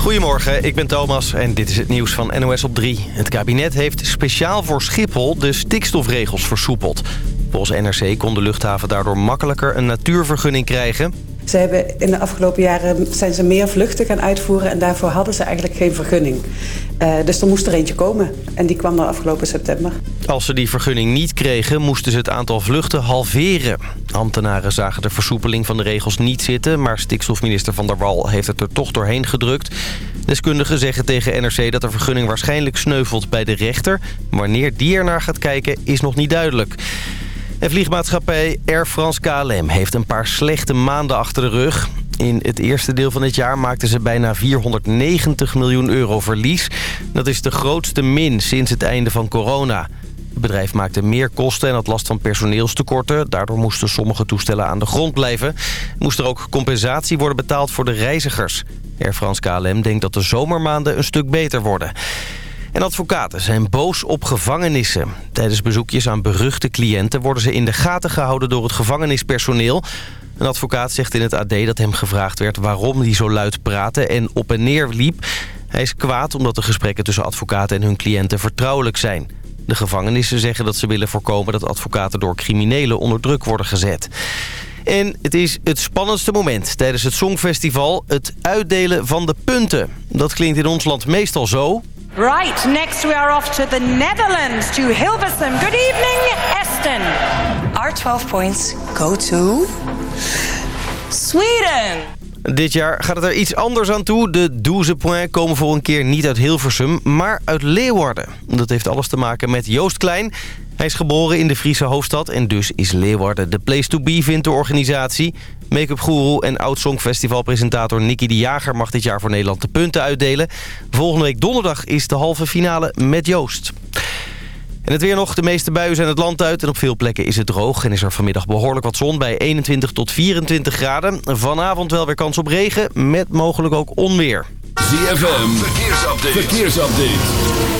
Goedemorgen, ik ben Thomas en dit is het nieuws van NOS op 3. Het kabinet heeft speciaal voor Schiphol de stikstofregels versoepeld. Volgens NRC kon de luchthaven daardoor makkelijker een natuurvergunning krijgen. Ze hebben in de afgelopen jaren zijn ze meer vluchten gaan uitvoeren... en daarvoor hadden ze eigenlijk geen vergunning. Uh, dus er moest er eentje komen. En die kwam dan afgelopen september. Als ze die vergunning niet kregen, moesten ze het aantal vluchten halveren. Ambtenaren zagen de versoepeling van de regels niet zitten... maar stikstofminister Van der Wal heeft het er toch doorheen gedrukt. Deskundigen zeggen tegen NRC dat de vergunning waarschijnlijk sneuvelt bij de rechter. Wanneer die ernaar gaat kijken, is nog niet duidelijk. En vliegmaatschappij Air France KLM heeft een paar slechte maanden achter de rug. In het eerste deel van het jaar maakten ze bijna 490 miljoen euro verlies. Dat is de grootste min sinds het einde van corona. Het bedrijf maakte meer kosten en had last van personeelstekorten. Daardoor moesten sommige toestellen aan de grond blijven. Moest er ook compensatie worden betaald voor de reizigers. Air France KLM denkt dat de zomermaanden een stuk beter worden. En advocaten zijn boos op gevangenissen. Tijdens bezoekjes aan beruchte cliënten worden ze in de gaten gehouden door het gevangenispersoneel. Een advocaat zegt in het AD dat hem gevraagd werd waarom hij zo luid praatte en op en neer liep. Hij is kwaad omdat de gesprekken tussen advocaten en hun cliënten vertrouwelijk zijn. De gevangenissen zeggen dat ze willen voorkomen dat advocaten door criminelen onder druk worden gezet. En het is het spannendste moment tijdens het Songfestival, het uitdelen van de punten. Dat klinkt in ons land meestal zo. Right, next we are off to the Netherlands, to Hilversum. Good evening, Eston. Our 12 points go to... Sweden. Dit jaar gaat het er iets anders aan toe. De 12 points komen voor een keer niet uit Hilversum, maar uit Leeuwarden. Dat heeft alles te maken met Joost Klein. Hij is geboren in de Friese hoofdstad en dus is Leeuwarden de place to be, vindt de organisatie. Make-up guru en oud-songfestivalpresentator Nicky de Jager mag dit jaar voor Nederland de punten uitdelen. Volgende week donderdag is de halve finale met Joost. En het weer nog. De meeste buien zijn het land uit. En op veel plekken is het droog. En is er vanmiddag behoorlijk wat zon bij 21 tot 24 graden. Vanavond wel weer kans op regen. Met mogelijk ook onweer. ZFM. Verkeersupdate. Verkeersupdate.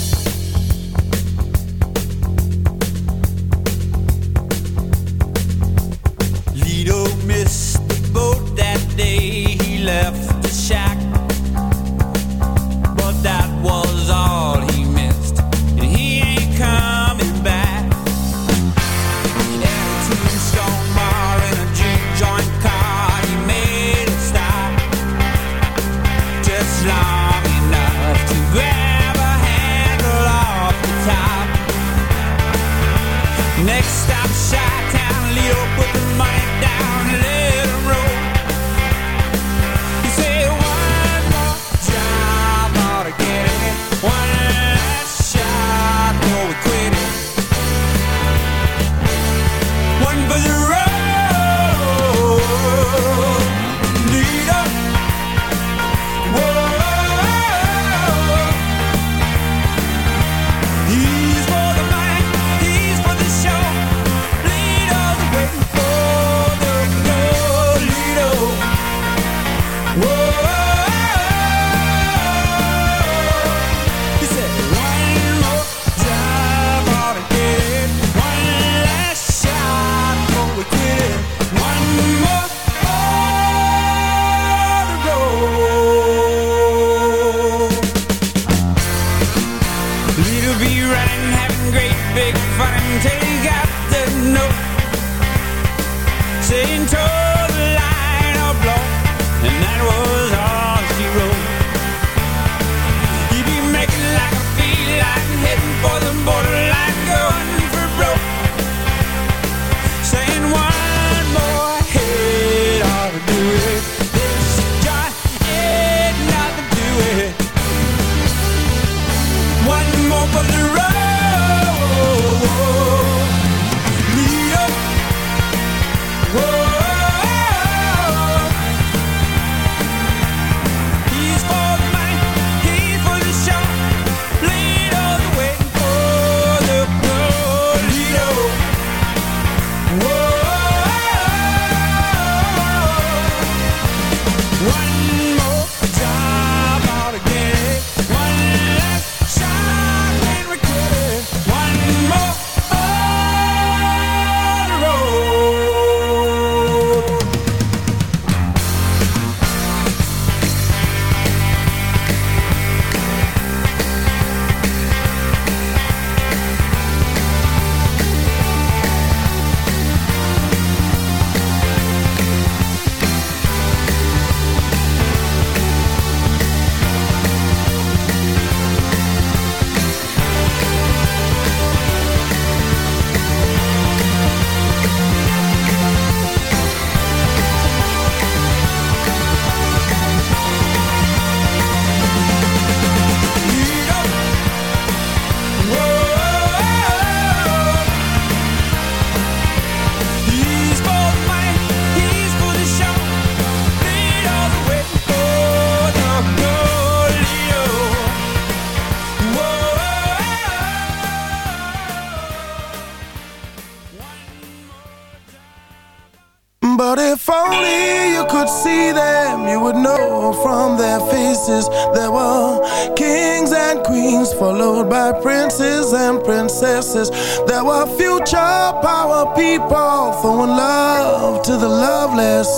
by princes and princesses. There were future power people throwing love to the loveless.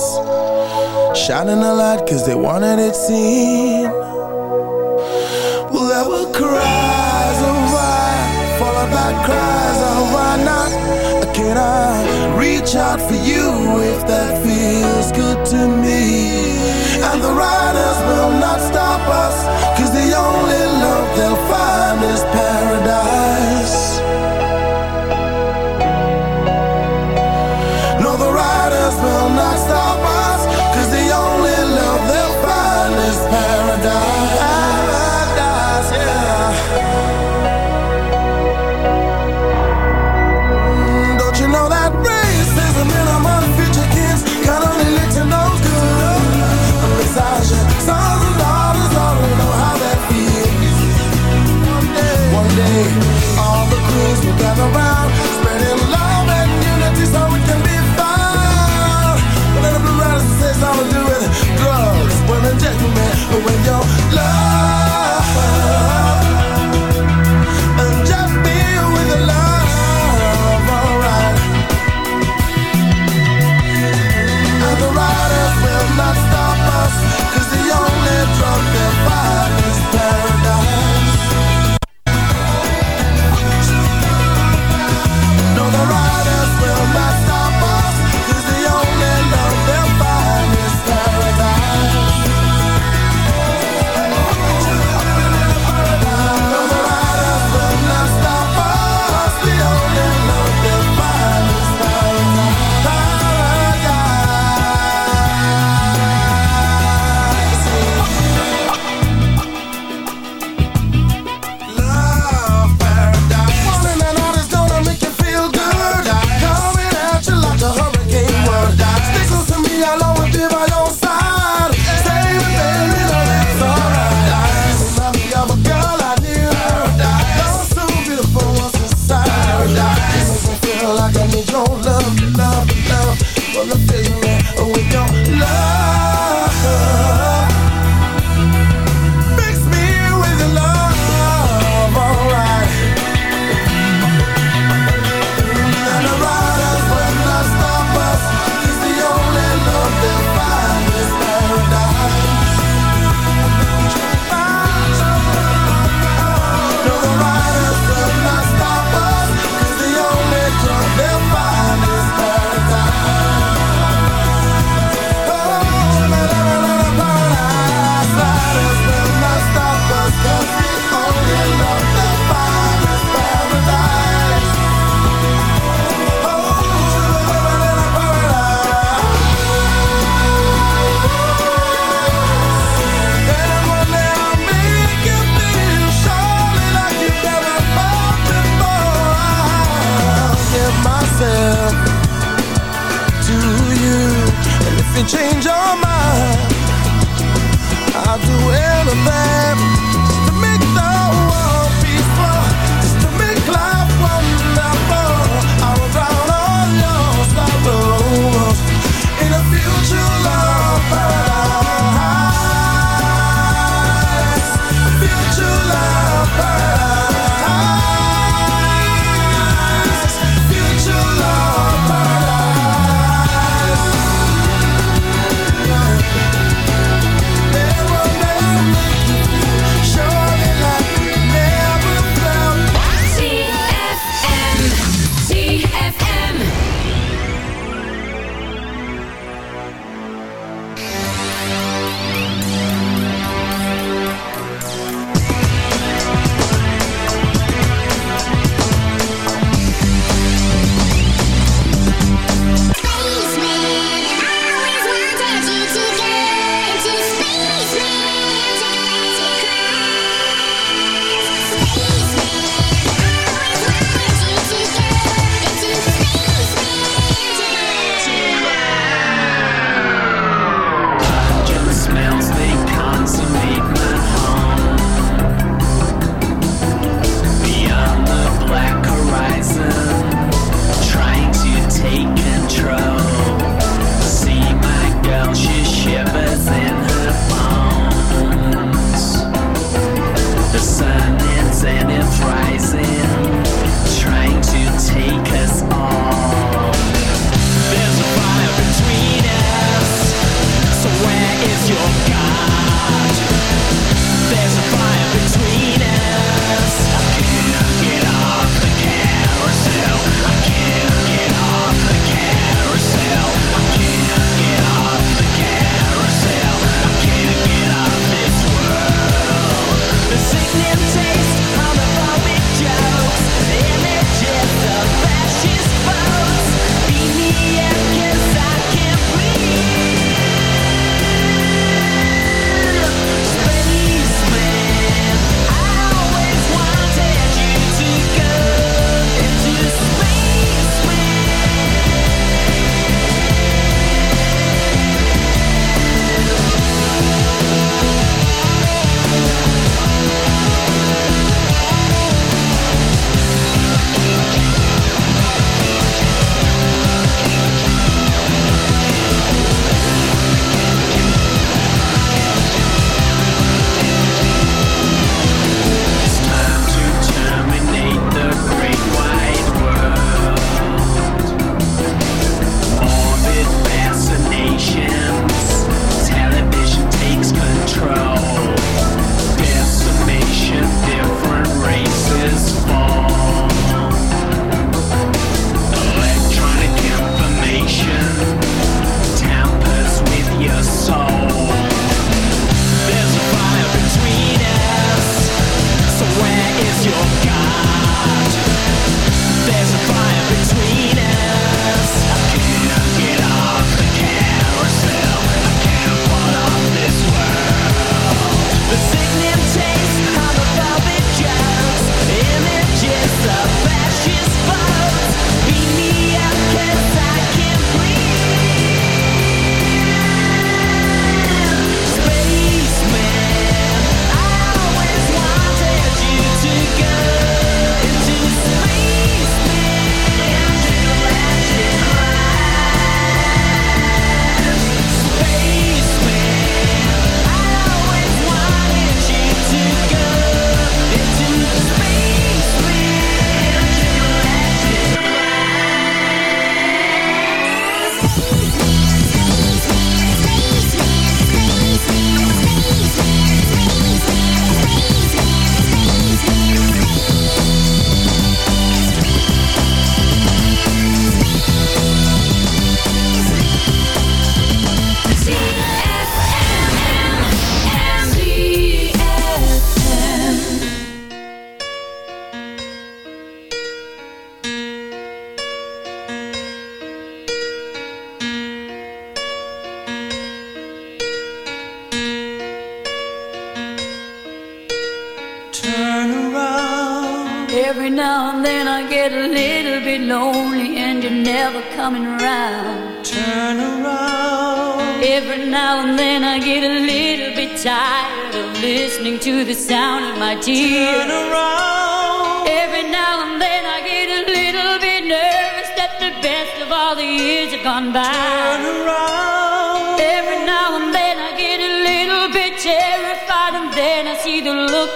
Shining a light 'cause they wanted it seen. Well, there were cries of why, followed by cries of why not. Can I reach out for you if that feels good to me? And the riders will not stop us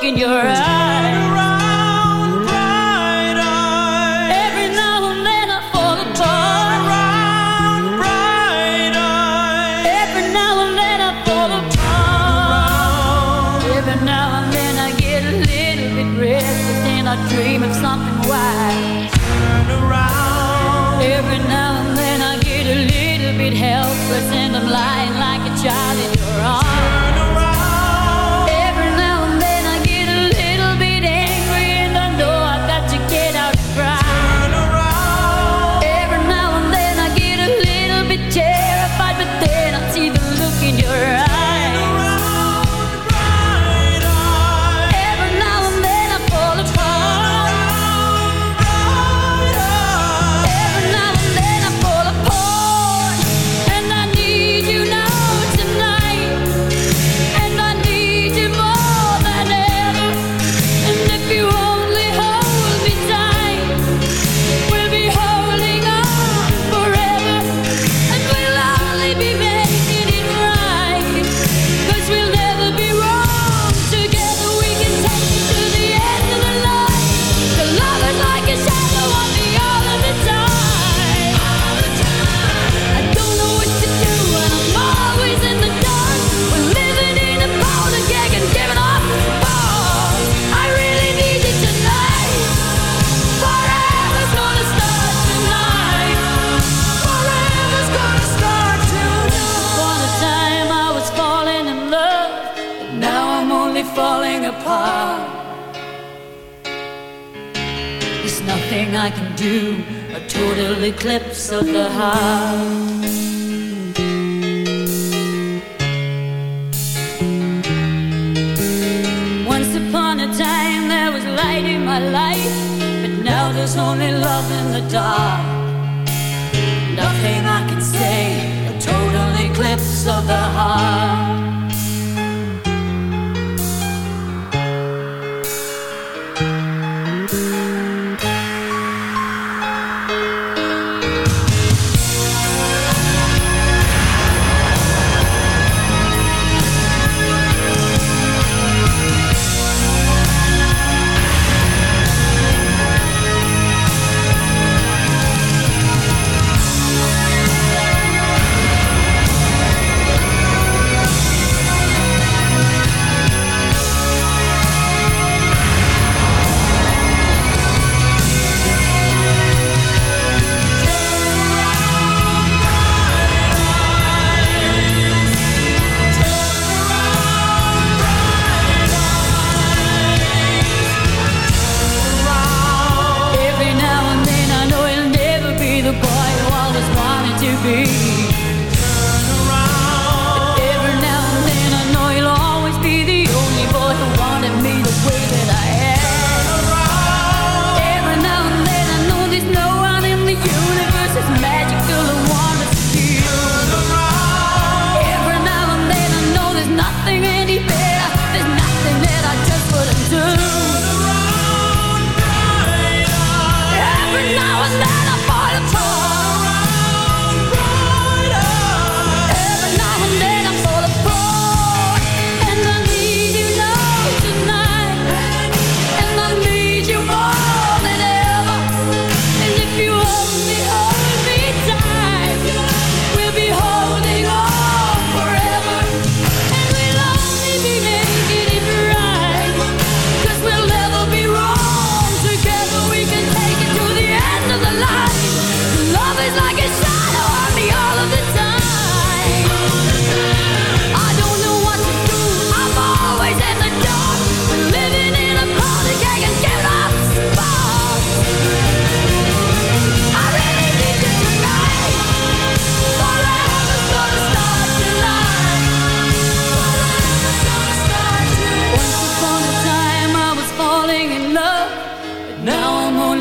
in your eyes.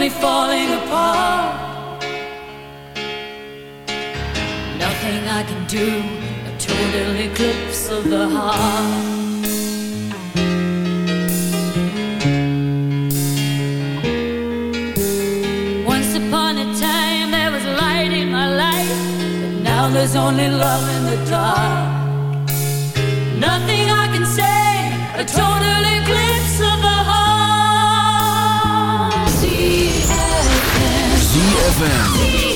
me falling apart. Nothing I can do, a total eclipse of the heart. there's only love in the dark. Nothing I can say, a totally. Even.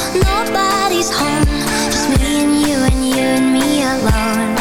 nobody's home. Just me and you and you and me alone.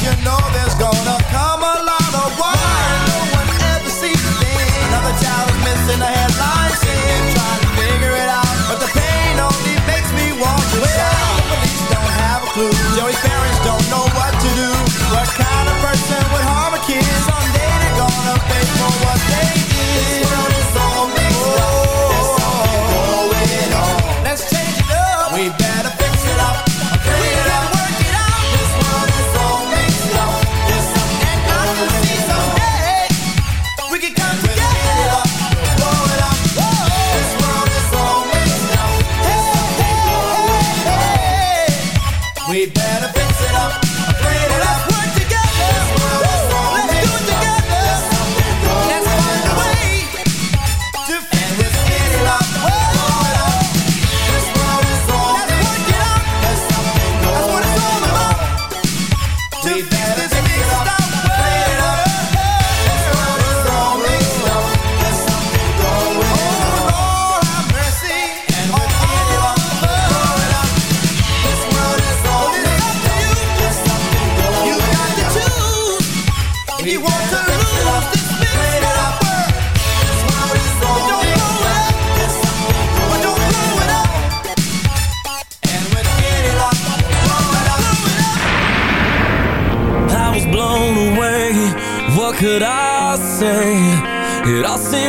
you know